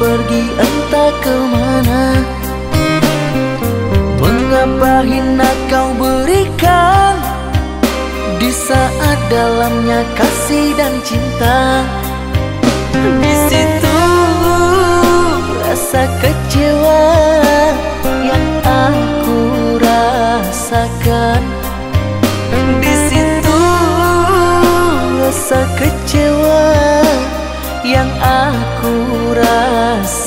pergi entah ke mana. Mengapa hina kau berikan Di saat dalamnya kasih dan cinta? Di situ rasa kecewa yang aku rasakan. Di situ rasa kecewa yang aku rasakan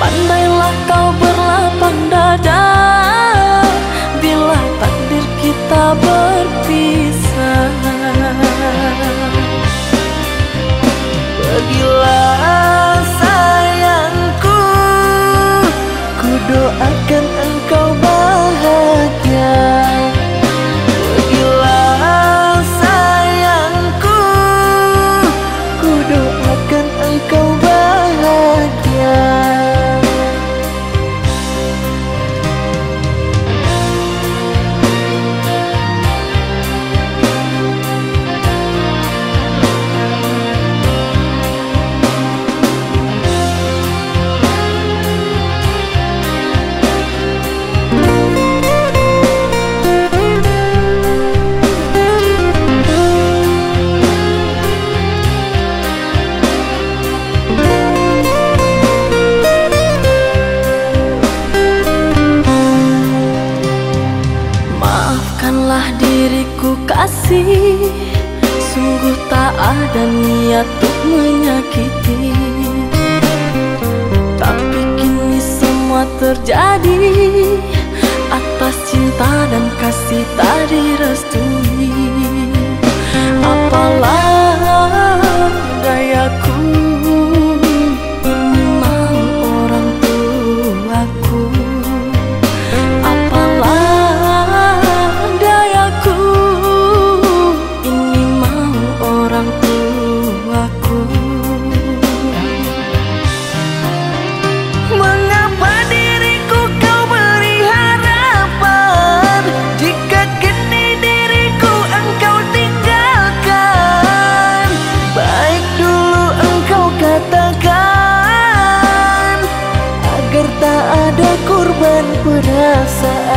Pandailah kau berlapang dada Bila takdir kita berpisah kasih. Sungguh tak ada niat untuk menyakiti. Tapi kini semua terjadi. Atas cinta dan kasih tak direstui. Apalah berasa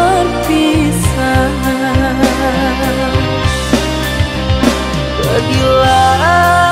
berpisah. Pergilah.